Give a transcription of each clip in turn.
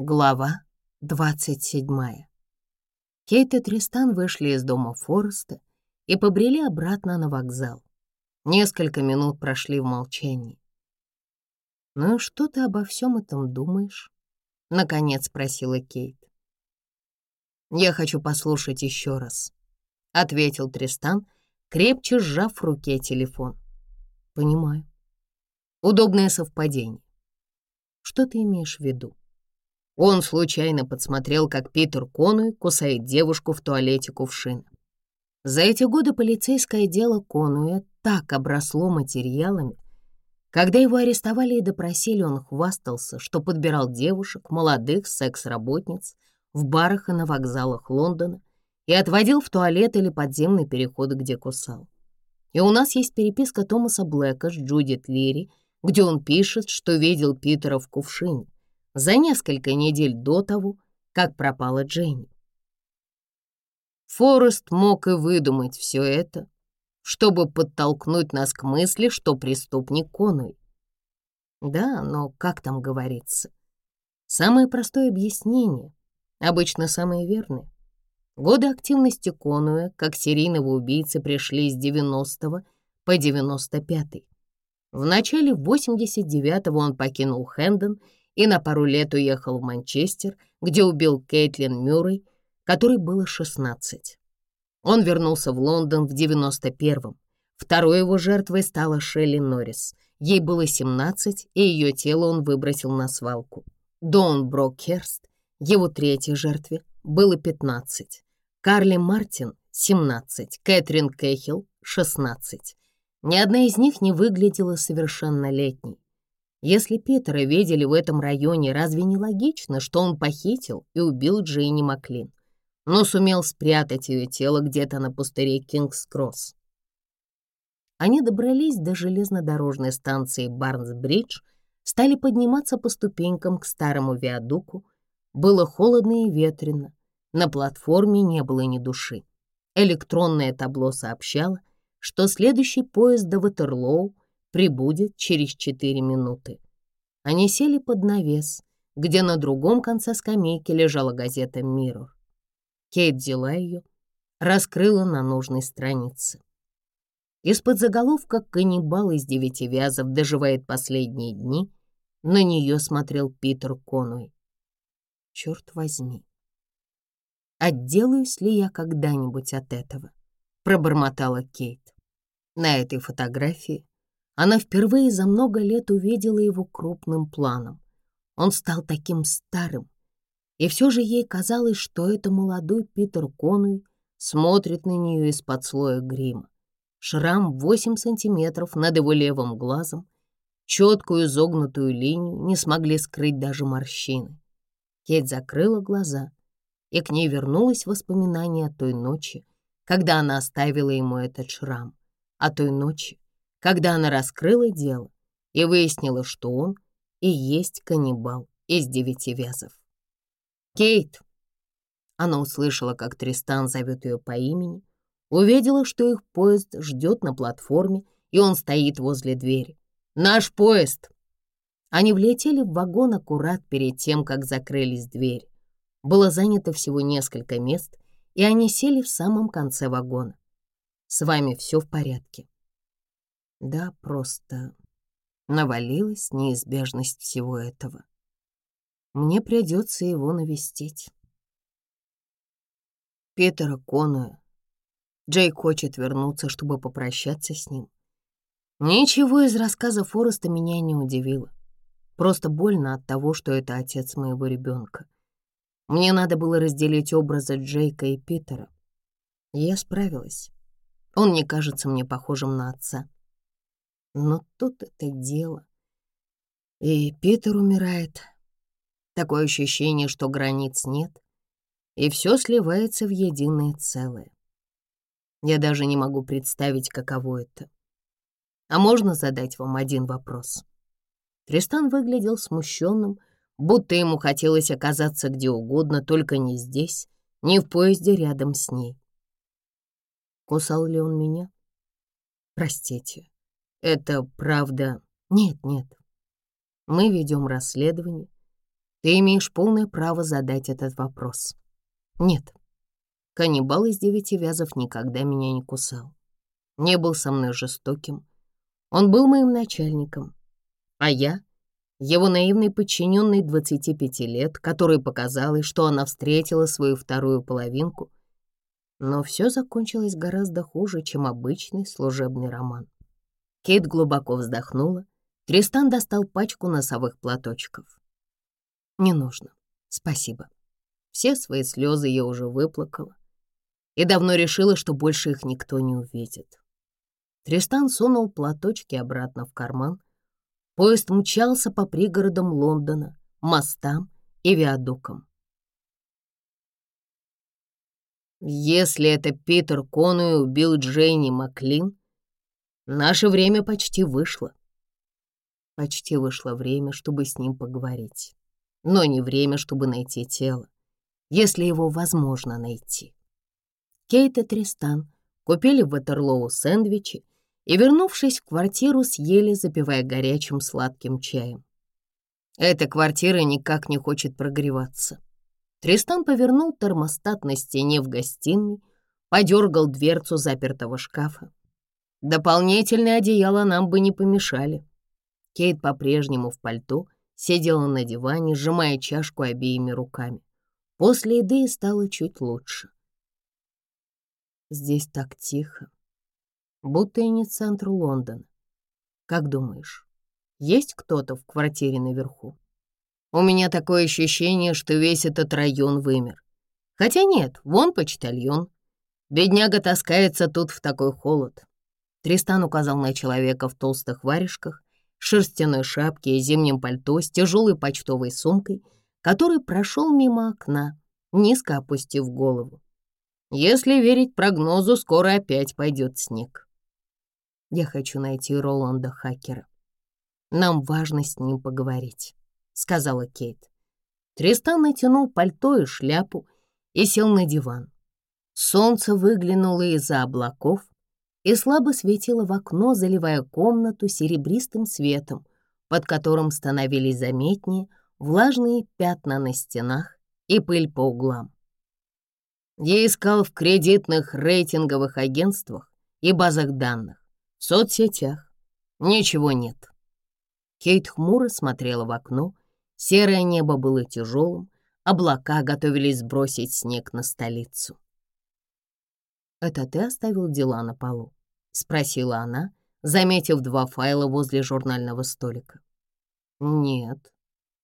Глава 27. Кейт и Тристан вышли из дома Фореста и побрели обратно на вокзал. Несколько минут прошли в молчании. «Ну что ты обо всем этом думаешь?» — наконец спросила Кейт. «Я хочу послушать еще раз», — ответил Тристан, крепче сжав в руке телефон. «Понимаю. Удобное совпадение. Что ты имеешь в виду?» Он случайно подсмотрел, как Питер Конуй кусает девушку в туалете кувшин. За эти годы полицейское дело Конуя так обросло материалами. Когда его арестовали и допросили, он хвастался, что подбирал девушек, молодых секс-работниц в барах и на вокзалах Лондона и отводил в туалет или подземный переход, где кусал. И у нас есть переписка Томаса Блэка с Джудит Лири, где он пишет, что видел Питера в кувшине за несколько недель до того, как пропала Дженни. Форест мог и выдумать все это, чтобы подтолкнуть нас к мысли, что преступник Конуэй. Да, но как там говорится? Самое простое объяснение, обычно самое верное. Годы активности Конуэ как серийного убийцы пришли с 90 по 95. -й. В начале 89-го он покинул Хэндон и на пару лет уехал в Манчестер, где убил Кейтлин Мюррей, которой было 16. Он вернулся в Лондон в 91-м. Второй его жертвой стала Шелли Норрис. Ей было 17, и ее тело он выбросил на свалку. Дон Брокерст, его третьей жертве, было 15. Карли Мартин — 17, Кэтрин Кэхилл — 16. Ни одна из них не выглядела совершеннолетней. Если Питера видели в этом районе, разве не логично, что он похитил и убил Джейни Маклин, но сумел спрятать ее тело где-то на пустыре Кингс-Кросс? Они добрались до железнодорожной станции Барнс-Бридж, стали подниматься по ступенькам к старому виадуку. Было холодно и ветрено, на платформе не было ни души. Электронное табло сообщало, что следующий поезд до Ватерлоу — прибудет через четыре минуты. Они сели под навес, где на другом конце скамейки лежала газета «Миррор». Кейт взяла ее, раскрыла на нужной странице. Из-под заголовка «Каннибал из девяти вязов доживает последние дни» на нее смотрел Питер Конуэй. Черт возьми, отделаюсь ли я когда-нибудь от этого? Пробормотала Кейт. На этой фотографии она впервые за много лет увидела его крупным планом. Он стал таким старым, и все же ей казалось, что это молодой Питер Конуй смотрит на нее из-под слоя грима. Шрам 8 сантиметров над его левым глазом, четкую изогнутую линию не смогли скрыть даже морщины. Кейт закрыла глаза, и к ней вернулось воспоминание о той ночи, когда она оставила ему этот шрам, о той ночи, когда она раскрыла дело и выяснила, что он и есть каннибал из девяти вязов. «Кейт!» Она услышала, как Тристан зовет ее по имени, увидела, что их поезд ждет на платформе, и он стоит возле двери. «Наш поезд!» Они влетели в вагон аккурат перед тем, как закрылись двери. Было занято всего несколько мест, и они сели в самом конце вагона. «С вами все в порядке», да, просто навалилась неизбежность всего этого. Мне придется его навестить. Питера Конуэ. Джей хочет вернуться, чтобы попрощаться с ним. Ничего из рассказа Фореста меня не удивило. Просто больно от того, что это отец моего ребенка. Мне надо было разделить образы Джейка и Питера. Я справилась. Он не кажется мне похожим на отца. Но тут это дело. И Питер умирает. Такое ощущение, что границ нет, и все сливается в единое целое. Я даже не могу представить, каково это. А можно задать вам один вопрос? Тристан выглядел смущенным, будто ему хотелось оказаться где угодно, только не здесь, не в поезде рядом с ней. Кусал ли он меня? Простите, это правда? Нет, нет. Мы ведем расследование. Ты имеешь полное право задать этот вопрос. Нет. Каннибал из девяти вязов никогда меня не кусал. Не был со мной жестоким. Он был моим начальником. А я — его наивный подчиненный 25 лет, который показалось, что она встретила свою вторую половинку. Но все закончилось гораздо хуже, чем обычный служебный роман. Кейт глубоко вздохнула. Тристан достал пачку носовых платочков. «Не нужно. Спасибо. Все свои слезы я уже выплакала и давно решила, что больше их никто не увидит». Тристан сунул платочки обратно в карман. Поезд мчался по пригородам Лондона, мостам и виадукам. «Если это Питер Конуэ убил Джейни Маклин, Наше время почти вышло. Почти вышло время, чтобы с ним поговорить. Но не время, чтобы найти тело, если его возможно найти. Кейт и Тристан купили в Ватерлоу сэндвичи и, вернувшись в квартиру, съели, запивая горячим сладким чаем. Эта квартира никак не хочет прогреваться. Тристан повернул термостат на стене в гостиной, подергал дверцу запертого шкафа. Дополнительные одеяла нам бы не помешали. Кейт по-прежнему в пальто сидела на диване, сжимая чашку обеими руками. После еды стало чуть лучше. Здесь так тихо, будто и не центр Лондона. Как думаешь, есть кто-то в квартире наверху? У меня такое ощущение, что весь этот район вымер. Хотя нет, вон почтальон. Бедняга таскается тут в такой холод. Тристан указал на человека в толстых варежках, шерстяной шапке и зимнем пальто с тяжелой почтовой сумкой, который прошел мимо окна, низко опустив голову. «Если верить прогнозу, скоро опять пойдет снег». «Я хочу найти Роланда Хакера. Нам важно с ним поговорить», — сказала Кейт. Тристан натянул пальто и шляпу и сел на диван. Солнце выглянуло из-за облаков, и слабо светило в окно, заливая комнату серебристым светом, под которым становились заметнее влажные пятна на стенах и пыль по углам. Я искал в кредитных рейтинговых агентствах и базах данных, в соцсетях. Ничего нет. Кейт хмуро смотрела в окно. Серое небо было тяжелым, облака готовились бросить снег на столицу. «Это ты оставил дела на полу?» — спросила она, заметив два файла возле журнального столика. «Нет,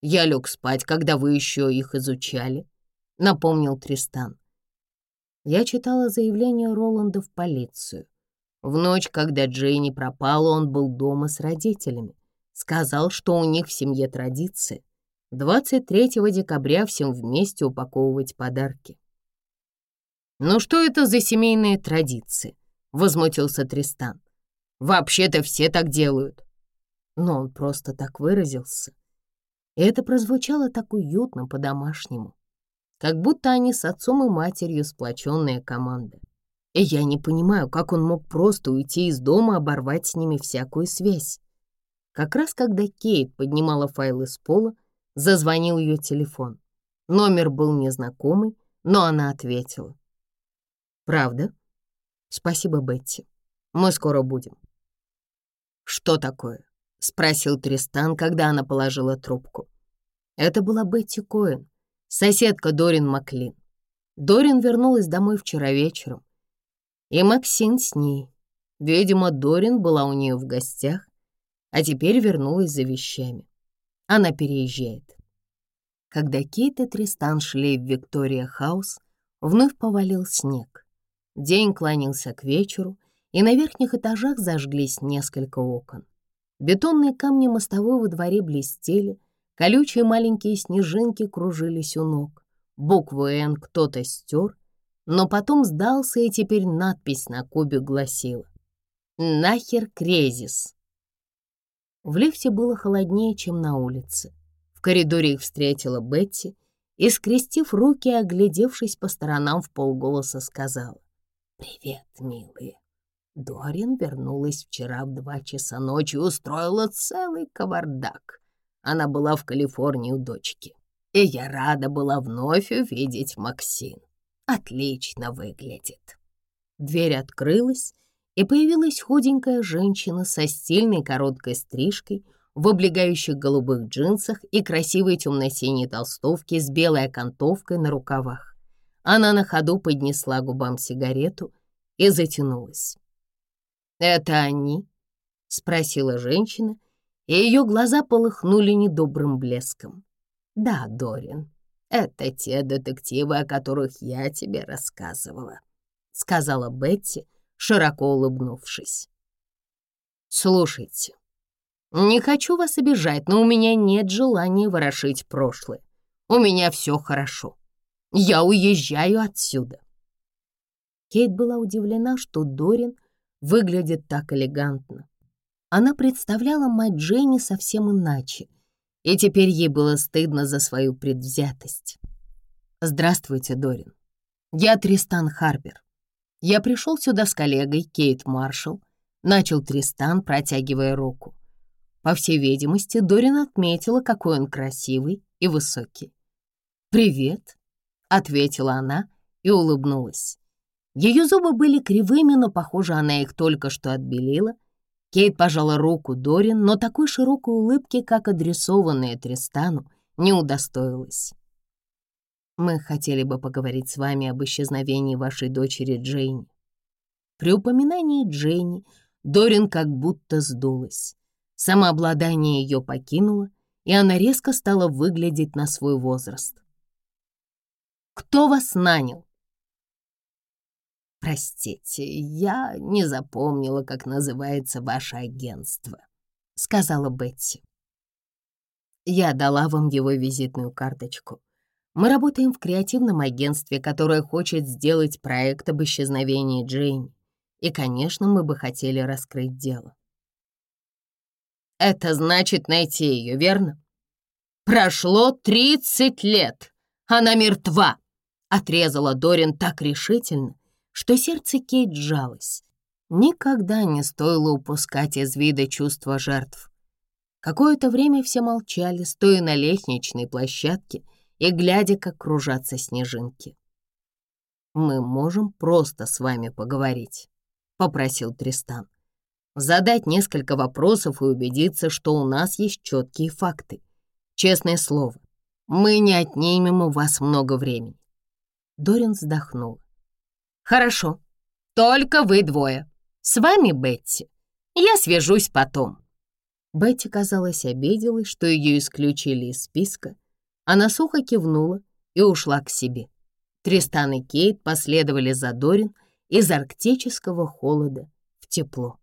я лег спать, когда вы еще их изучали», — напомнил Тристан. Я читала заявление Роланда в полицию. В ночь, когда Джейни пропала, он был дома с родителями. Сказал, что у них в семье традиция. 23 декабря всем вместе упаковывать подарки. «Ну что это за семейные традиции?» — возмутился Тристан. «Вообще-то все так делают». Но он просто так выразился. И это прозвучало так уютно по-домашнему, как будто они с отцом и матерью сплоченная команда. И я не понимаю, как он мог просто уйти из дома, оборвать с ними всякую связь. Как раз когда Кейт поднимала файлы с пола, зазвонил ее телефон. Номер был незнакомый, но она ответила. Правда? Спасибо, Бетти. Мы скоро будем. Что такое? Спросил Тристан, когда она положила трубку. Это была Бетти Коэн, соседка Дорин Маклин. Дорин вернулась домой вчера вечером. И Максин с ней. Видимо, Дорин была у нее в гостях, а теперь вернулась за вещами. Она переезжает. Когда Кейт и Тристан шли в Виктория Хаус, вновь повалил снег. День клонился к вечеру, и на верхних этажах зажглись несколько окон. Бетонные камни мостовой во дворе блестели, колючие маленькие снежинки кружились у ног. Букву «Н» кто-то стер, но потом сдался, и теперь надпись на кубе гласила «Нахер кризис". В лифте было холоднее, чем на улице. В коридоре их встретила Бетти и, скрестив руки, оглядевшись по сторонам, в полголоса сказала. «Привет, милые!» Дорин вернулась вчера в два часа ночи и устроила целый кавардак. Она была в Калифорнии у дочки, и я рада была вновь увидеть Максин. Отлично выглядит. Дверь открылась, и появилась худенькая женщина со стильной короткой стрижкой, в облегающих голубых джинсах и красивой темно-синей толстовке с белой окантовкой на рукавах. Она на ходу поднесла губам сигарету и затянулась. «Это они?» — спросила женщина, и ее глаза полыхнули недобрым блеском. «Да, Дорин, это те детективы, о которых я тебе рассказывала», — сказала Бетти, широко улыбнувшись. «Слушайте, не хочу вас обижать, но у меня нет желания ворошить прошлое. У меня все хорошо. Я уезжаю отсюда. Кейт была удивлена, что Дорин выглядит так элегантно. Она представляла мать Дженни совсем иначе, и теперь ей было стыдно за свою предвзятость. «Здравствуйте, Дорин. Я Тристан Харбер. Я пришел сюда с коллегой Кейт Маршалл, начал Тристан, протягивая руку. По всей видимости, Дорин отметила, какой он красивый и высокий. «Привет», — ответила она и улыбнулась. Ее зубы были кривыми, но, похоже, она их только что отбелила. Кейт пожала руку Дорин, но такой широкой улыбки, как адресованная Тристану, не удостоилась. «Мы хотели бы поговорить с вами об исчезновении вашей дочери Джейни». При упоминании Джейни Дорин как будто сдулась. Самообладание ее покинуло, и она резко стала выглядеть на свой возраст. Кто вас нанял?» «Простите, я не запомнила, как называется ваше агентство», — сказала Бетти. «Я дала вам его визитную карточку. Мы работаем в креативном агентстве, которое хочет сделать проект об исчезновении Джейн. И, конечно, мы бы хотели раскрыть дело». «Это значит найти ее, верно?» «Прошло 30 лет. Она мертва!» Отрезала Дорин так решительно, что сердце Кейт сжалось. Никогда не стоило упускать из вида чувства жертв. Какое-то время все молчали, стоя на лестничной площадке и глядя, как кружатся снежинки. «Мы можем просто с вами поговорить», — попросил Тристан. «Задать несколько вопросов и убедиться, что у нас есть четкие факты. Честное слово, мы не отнимем у вас много времени. Дорин вздохнул. «Хорошо, только вы двое. С вами Бетти. Я свяжусь потом». Бетти, казалось, обиделась, что ее исключили из списка. Она сухо кивнула и ушла к себе. Тристан и Кейт последовали за Дорин из арктического холода в тепло.